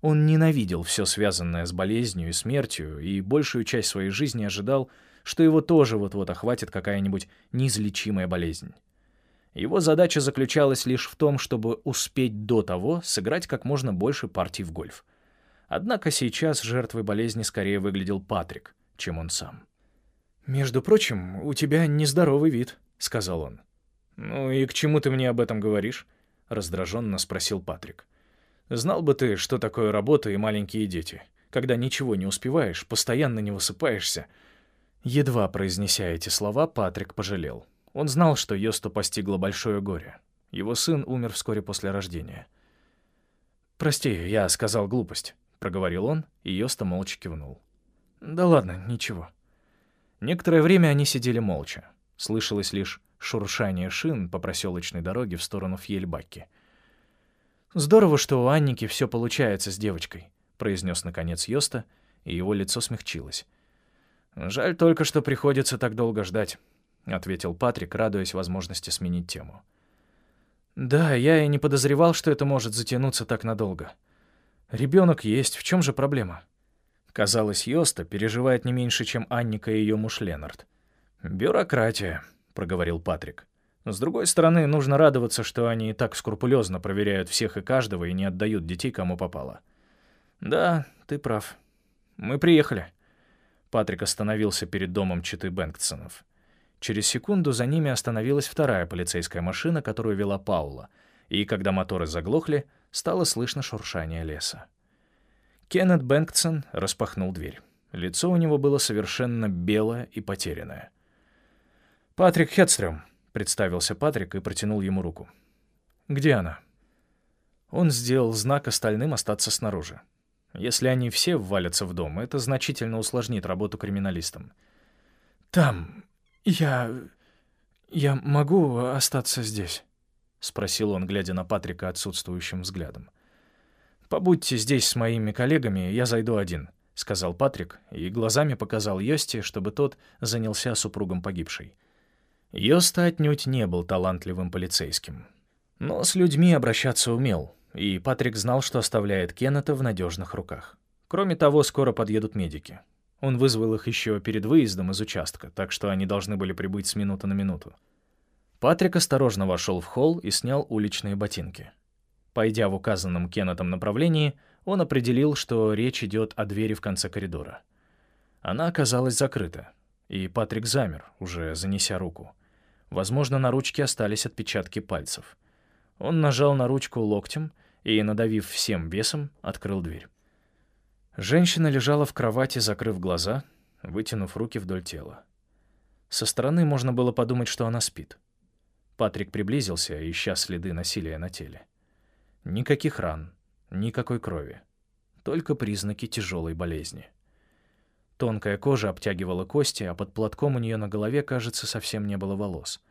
Он ненавидел все связанное с болезнью и смертью, и большую часть своей жизни ожидал, что его тоже вот-вот охватит какая-нибудь неизлечимая болезнь. Его задача заключалась лишь в том, чтобы успеть до того сыграть как можно больше партий в гольф. Однако сейчас жертвой болезни скорее выглядел Патрик, чем он сам. «Между прочим, у тебя нездоровый вид», — сказал он. «Ну и к чему ты мне об этом говоришь?» — раздраженно спросил Патрик. «Знал бы ты, что такое работа и маленькие дети. Когда ничего не успеваешь, постоянно не высыпаешься». Едва произнеся эти слова, Патрик пожалел. Он знал, что Йосту постигло большое горе. Его сын умер вскоре после рождения. «Прости, я сказал глупость», — проговорил он, и Йоста молча кивнул. «Да ладно, ничего». Некоторое время они сидели молча. Слышалось лишь шуршание шин по проселочной дороге в сторону Фьельбакки. «Здорово, что у Анники все получается с девочкой», — произнес наконец Йоста, и его лицо смягчилось. «Жаль только, что приходится так долго ждать», — ответил Патрик, радуясь возможности сменить тему. «Да, я и не подозревал, что это может затянуться так надолго. Ребенок есть, в чем же проблема?» Казалось, Йоста переживает не меньше, чем Анника и ее муж Ленард. «Бюрократия», — проговорил Патрик. «С другой стороны, нужно радоваться, что они так скрупулезно проверяют всех и каждого и не отдают детей, кому попало». «Да, ты прав. Мы приехали». Патрик остановился перед домом Читы Бэнксонов. Через секунду за ними остановилась вторая полицейская машина, которую вела Паула, и когда моторы заглохли, стало слышно шуршание леса. Кеннет Бэнксон распахнул дверь. Лицо у него было совершенно белое и потерянное. «Патрик Хедстрём», — представился Патрик и протянул ему руку. «Где она?» Он сделал знак остальным остаться снаружи. Если они все ввалятся в дом, это значительно усложнит работу криминалистам. «Там... я... я могу остаться здесь?» — спросил он, глядя на Патрика отсутствующим взглядом. «Побудьте здесь с моими коллегами, я зайду один», — сказал Патрик и глазами показал Йости, чтобы тот занялся супругом погибшей. Йоста отнюдь не был талантливым полицейским. Но с людьми обращаться умел, и Патрик знал, что оставляет Кеннета в надежных руках. Кроме того, скоро подъедут медики. Он вызвал их еще перед выездом из участка, так что они должны были прибыть с минуты на минуту. Патрик осторожно вошел в холл и снял уличные ботинки. Пойдя в указанном Кеннетом направлении, он определил, что речь идет о двери в конце коридора. Она оказалась закрыта, и Патрик замер, уже занеся руку. Возможно, на ручке остались отпечатки пальцев. Он нажал на ручку локтем и, надавив всем весом, открыл дверь. Женщина лежала в кровати, закрыв глаза, вытянув руки вдоль тела. Со стороны можно было подумать, что она спит. Патрик приблизился, ища следы насилия на теле. Никаких ран, никакой крови. Только признаки тяжелой болезни. Тонкая кожа обтягивала кости, а под платком у нее на голове, кажется, совсем не было волос.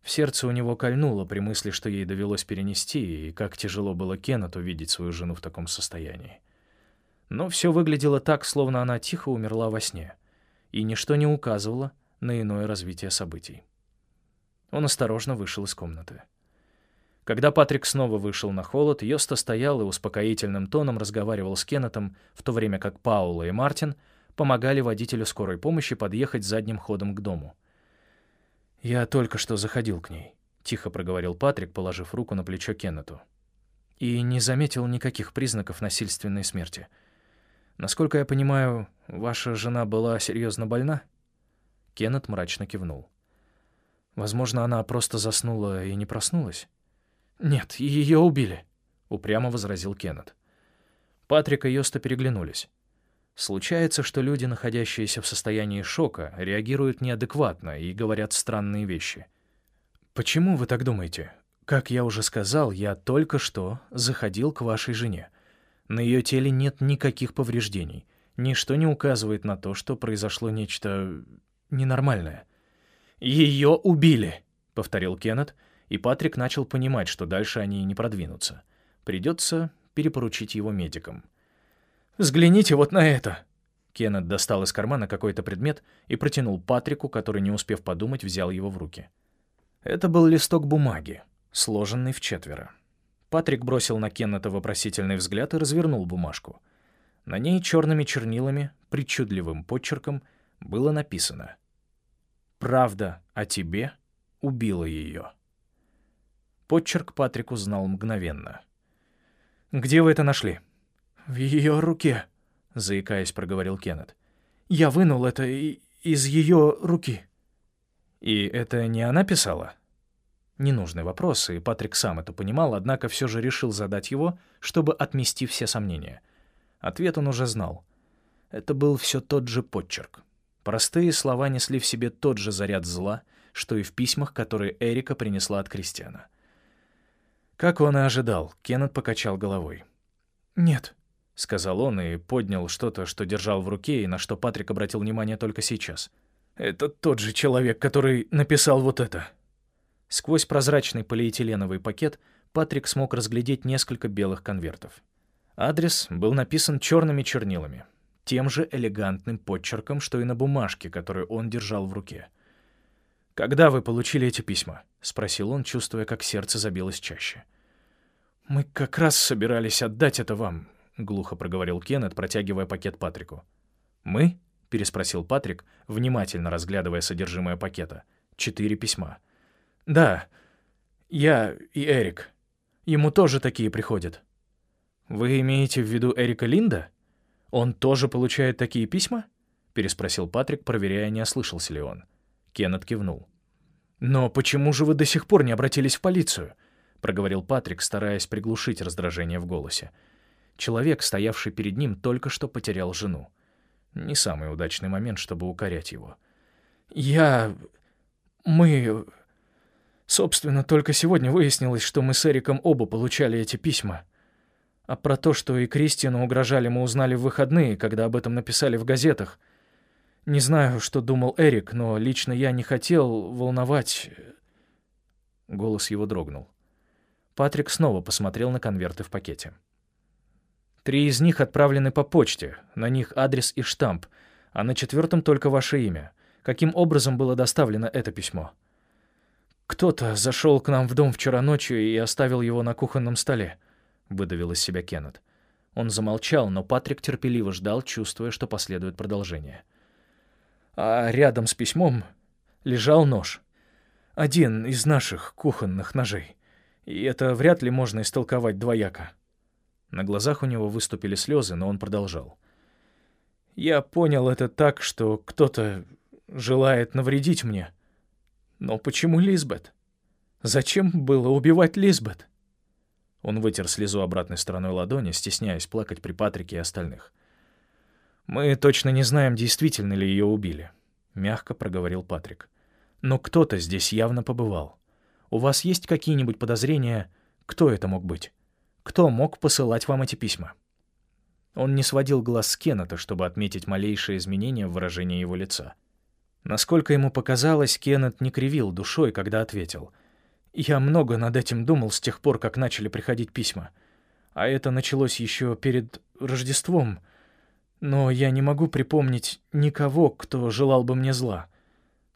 В сердце у него кольнуло при мысли, что ей довелось перенести, и как тяжело было Кеннету видеть свою жену в таком состоянии. Но все выглядело так, словно она тихо умерла во сне, и ничто не указывало на иное развитие событий. Он осторожно вышел из комнаты. Когда Патрик снова вышел на холод, Йоста стоял и успокоительным тоном разговаривал с Кеннетом, в то время как Паула и Мартин помогали водителю скорой помощи подъехать задним ходом к дому. «Я только что заходил к ней», — тихо проговорил Патрик, положив руку на плечо Кеннету. «И не заметил никаких признаков насильственной смерти. Насколько я понимаю, ваша жена была серьезно больна?» Кеннет мрачно кивнул. «Возможно, она просто заснула и не проснулась?» «Нет, ее убили», — упрямо возразил Кеннет. Патрик и Йоста переглянулись. Случается, что люди, находящиеся в состоянии шока, реагируют неадекватно и говорят странные вещи. «Почему вы так думаете? Как я уже сказал, я только что заходил к вашей жене. На ее теле нет никаких повреждений. Ничто не указывает на то, что произошло нечто ненормальное». «Ее убили», — повторил Кеннет, — и Патрик начал понимать, что дальше они не продвинутся. Придется перепоручить его медикам. «Взгляните вот на это!» Кеннет достал из кармана какой-то предмет и протянул Патрику, который, не успев подумать, взял его в руки. Это был листок бумаги, сложенный в четверо. Патрик бросил на Кеннета вопросительный взгляд и развернул бумажку. На ней черными чернилами, причудливым подчерком, было написано «Правда о тебе убила ее». Подчерк Патрик узнал мгновенно. «Где вы это нашли?» «В ее руке», — заикаясь, проговорил Кеннет. «Я вынул это из ее руки». «И это не она писала?» Ненужный вопрос, и Патрик сам это понимал, однако все же решил задать его, чтобы отмести все сомнения. Ответ он уже знал. Это был все тот же подчерк. Простые слова несли в себе тот же заряд зла, что и в письмах, которые Эрика принесла от Кристиана. Как он и ожидал, Кеннет покачал головой. «Нет», — сказал он и поднял что-то, что держал в руке, и на что Патрик обратил внимание только сейчас. «Это тот же человек, который написал вот это». Сквозь прозрачный полиэтиленовый пакет Патрик смог разглядеть несколько белых конвертов. Адрес был написан черными чернилами, тем же элегантным подчерком, что и на бумажке, которую он держал в руке. «Когда вы получили эти письма?» — спросил он, чувствуя, как сердце забилось чаще. «Мы как раз собирались отдать это вам», — глухо проговорил Кеннет, протягивая пакет Патрику. «Мы?» — переспросил Патрик, внимательно разглядывая содержимое пакета. «Четыре письма». «Да, я и Эрик. Ему тоже такие приходят». «Вы имеете в виду Эрика Линда? Он тоже получает такие письма?» — переспросил Патрик, проверяя, не ослышался ли он. Кеннет кивнул. «Но почему же вы до сих пор не обратились в полицию?» — проговорил Патрик, стараясь приглушить раздражение в голосе. Человек, стоявший перед ним, только что потерял жену. Не самый удачный момент, чтобы укорять его. «Я... мы... Собственно, только сегодня выяснилось, что мы с Эриком оба получали эти письма. А про то, что и Кристину угрожали, мы узнали в выходные, когда об этом написали в газетах. Не знаю, что думал Эрик, но лично я не хотел волновать...» Голос его дрогнул. Патрик снова посмотрел на конверты в пакете. «Три из них отправлены по почте, на них адрес и штамп, а на четвертом только ваше имя. Каким образом было доставлено это письмо?» «Кто-то зашел к нам в дом вчера ночью и оставил его на кухонном столе», — выдавил из себя Кеннет. Он замолчал, но Патрик терпеливо ждал, чувствуя, что последует продолжение. — а рядом с письмом лежал нож. Один из наших кухонных ножей. И это вряд ли можно истолковать двояко. На глазах у него выступили слезы, но он продолжал. Я понял это так, что кто-то желает навредить мне. Но почему Лизбет? Зачем было убивать Лизбет? Он вытер слезу обратной стороной ладони, стесняясь плакать при Патрике и остальных. «Мы точно не знаем, действительно ли ее убили», — мягко проговорил Патрик. «Но кто-то здесь явно побывал. У вас есть какие-нибудь подозрения, кто это мог быть? Кто мог посылать вам эти письма?» Он не сводил глаз с Кеннета, чтобы отметить малейшие изменения в выражении его лица. Насколько ему показалось, Кеннет не кривил душой, когда ответил. «Я много над этим думал с тех пор, как начали приходить письма. А это началось еще перед Рождеством. Но я не могу припомнить никого, кто желал бы мне зла.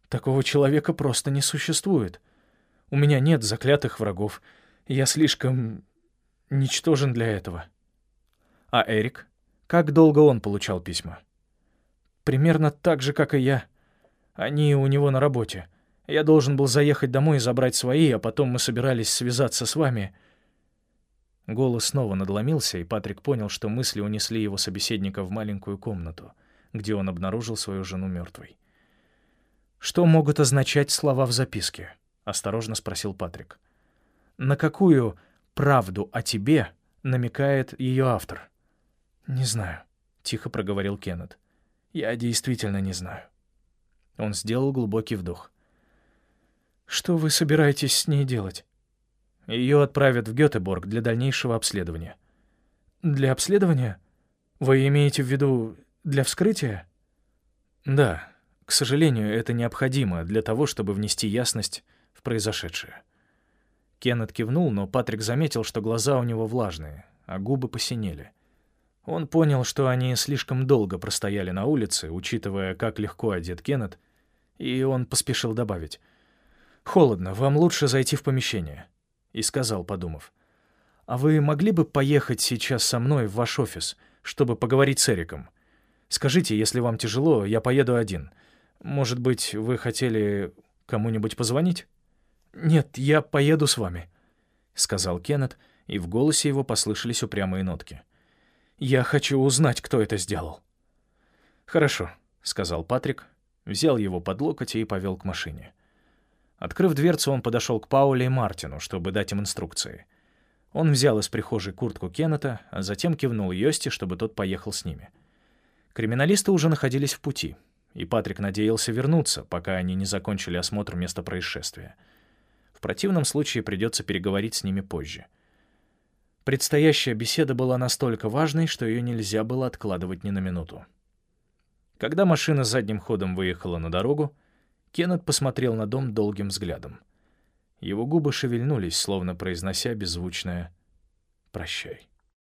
Такого человека просто не существует. У меня нет заклятых врагов. Я слишком ничтожен для этого. А Эрик? Как долго он получал письма? Примерно так же, как и я. Они у него на работе. Я должен был заехать домой и забрать свои, а потом мы собирались связаться с вами — Голос снова надломился, и Патрик понял, что мысли унесли его собеседника в маленькую комнату, где он обнаружил свою жену мертвой. «Что могут означать слова в записке?» — осторожно спросил Патрик. «На какую правду о тебе намекает ее автор?» «Не знаю», — тихо проговорил Кеннет. «Я действительно не знаю». Он сделал глубокий вдох. «Что вы собираетесь с ней делать?» Ее отправят в Гетеборг для дальнейшего обследования. Для обследования? Вы имеете в виду для вскрытия? Да. К сожалению, это необходимо для того, чтобы внести ясность в произошедшее. Кеннет кивнул, но Патрик заметил, что глаза у него влажные, а губы посинели. Он понял, что они слишком долго простояли на улице, учитывая, как легко одет Кеннет, и он поспешил добавить. «Холодно, вам лучше зайти в помещение» и сказал, подумав, «А вы могли бы поехать сейчас со мной в ваш офис, чтобы поговорить с Эриком? Скажите, если вам тяжело, я поеду один. Может быть, вы хотели кому-нибудь позвонить?» «Нет, я поеду с вами», — сказал Кеннет, и в голосе его послышались упрямые нотки. «Я хочу узнать, кто это сделал». «Хорошо», — сказал Патрик взял его под локоть и повел к машине. Открыв дверцу, он подошел к Пауле и Мартину, чтобы дать им инструкции. Он взял из прихожей куртку Кеннета, а затем кивнул Йости, чтобы тот поехал с ними. Криминалисты уже находились в пути, и Патрик надеялся вернуться, пока они не закончили осмотр места происшествия. Противном случае придется переговорить с ними позже. Предстоящая беседа была настолько важной, что ее нельзя было откладывать ни на минуту. Когда машина задним ходом выехала на дорогу, Кеннет посмотрел на дом долгим взглядом. Его губы шевельнулись, словно произнося беззвучное «прощай».